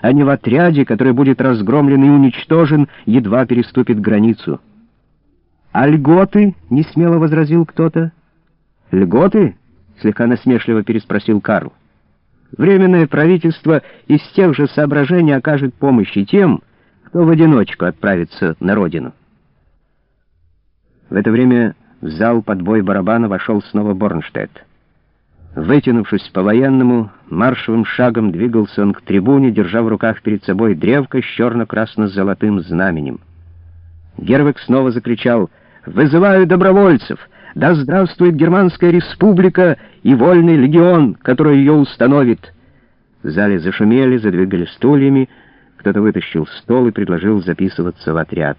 а не в отряде, который будет разгромлен и уничтожен, едва переступит границу. «А льготы?» — несмело возразил кто-то. «Льготы?» — слегка насмешливо переспросил Карл. «Временное правительство из тех же соображений окажет помощь и тем, кто в одиночку отправится на родину». В это время в зал под бой барабана вошел снова Борнштедт. Вытянувшись по-военному, маршевым шагом двигался он к трибуне, держа в руках перед собой древко с черно-красно-золотым знаменем. Гервик снова закричал «Вызываю добровольцев! Да здравствует Германская республика и вольный легион, который ее установит!» В зале зашумели, задвигали стульями, кто-то вытащил стол и предложил записываться в отряд.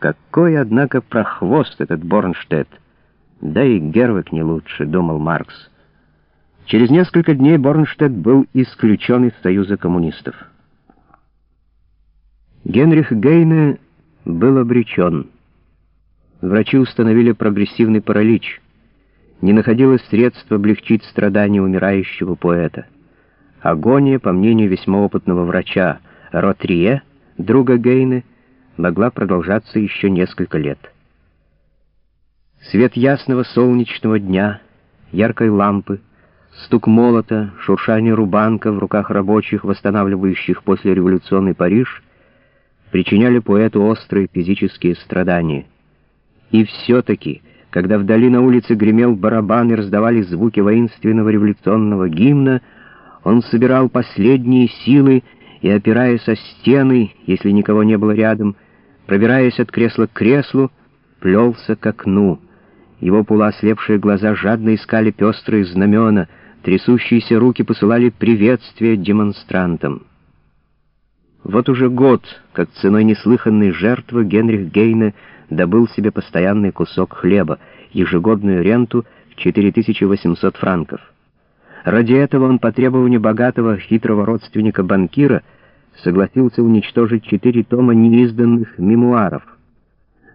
Какой, однако, прохвост этот Борнштедт! Да и Гервик не лучше, думал Маркс. Через несколько дней Борнштедт был исключен из Союза коммунистов. Генрих Гейне был обречен. Врачи установили прогрессивный паралич. Не находилось средств облегчить страдания умирающего поэта. Агония, по мнению весьма опытного врача Ротрие, друга Гейне, могла продолжаться еще несколько лет. Свет ясного солнечного дня, яркой лампы, стук молота, шуршание рубанка в руках рабочих, восстанавливающих после революционный Париж, причиняли поэту острые физические страдания. И все-таки, когда вдали на улице гремел барабан и раздавались звуки воинственного революционного гимна, он собирал последние силы и, опираясь о стены, если никого не было рядом, пробираясь от кресла к креслу, плелся к окну. Его полуослепшие глаза жадно искали пестрые знамена, трясущиеся руки посылали приветствия демонстрантам. Вот уже год, как ценой неслыханной жертвы Генрих Гейне добыл себе постоянный кусок хлеба, ежегодную ренту в 4800 франков. Ради этого он по требованию богатого хитрого родственника банкира согласился уничтожить четыре тома неизданных мемуаров.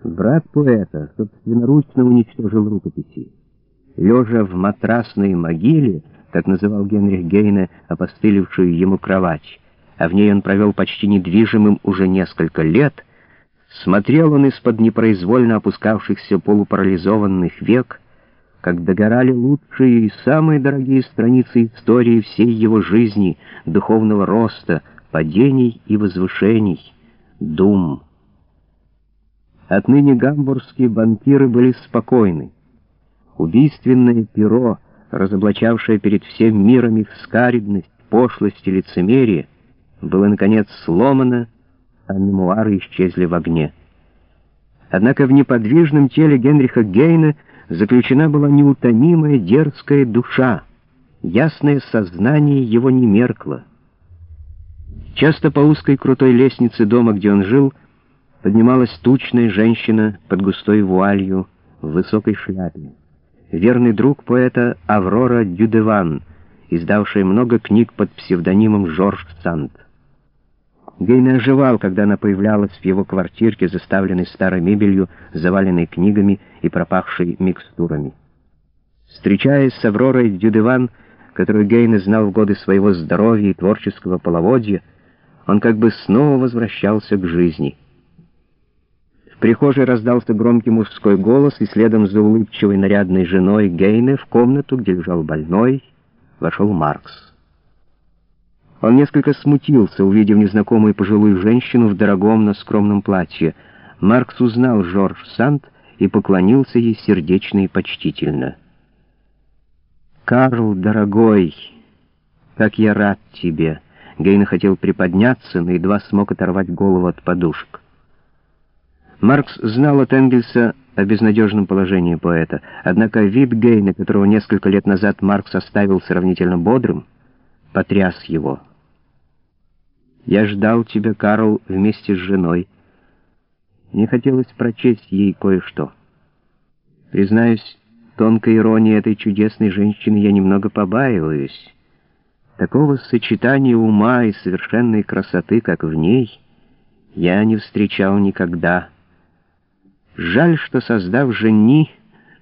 Брат поэта собственноручно уничтожил рукописи. Лежа в матрасной могиле, как называл Генрих Гейне опостылевшую ему кровать, а в ней он провел почти недвижимым уже несколько лет, смотрел он из-под непроизвольно опускавшихся полупарализованных век, как догорали лучшие и самые дорогие страницы истории всей его жизни, духовного роста, падений и возвышений, дум. Отныне гамбургские банкиры были спокойны. Убийственное перо, разоблачавшее перед всем миром их скаридность, пошлость и лицемерие, было, наконец, сломано, а мемуары исчезли в огне. Однако в неподвижном теле Генриха Гейна заключена была неутомимая дерзкая душа, ясное сознание его не меркло. Часто по узкой крутой лестнице дома, где он жил, поднималась тучная женщина под густой вуалью в высокой шляпе. Верный друг поэта Аврора Дюдеван, издавшая много книг под псевдонимом Жорж Санд. Гейне оживал, когда она появлялась в его квартирке, заставленной старой мебелью, заваленной книгами и пропахшей микстурами. Встречаясь с Авророй Дюдеван, которую Гейне знал в годы своего здоровья и творческого половодья, он как бы снова возвращался к жизни. Прихожей раздался громкий мужской голос, и следом за улыбчивой нарядной женой Гейне в комнату, где лежал больной, вошел Маркс. Он несколько смутился, увидев незнакомую пожилую женщину в дорогом, но скромном платье. Маркс узнал Жорж Санд и поклонился ей сердечно и почтительно. «Карл, дорогой, как я рад тебе!» Гейна хотел приподняться, но едва смог оторвать голову от подушек. Маркс знал от Энгельса о безнадежном положении поэта, однако вид Гейна, которого несколько лет назад Маркс оставил сравнительно бодрым, потряс его. «Я ждал тебя, Карл, вместе с женой. Мне хотелось прочесть ей кое-что. Признаюсь, тонкой иронии этой чудесной женщины я немного побаиваюсь». Такого сочетания ума и совершенной красоты, как в ней, я не встречал никогда. Жаль, что, создав жени,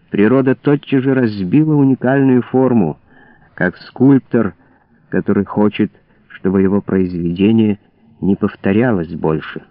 природа тотчас же разбила уникальную форму, как скульптор, который хочет, чтобы его произведение не повторялось больше.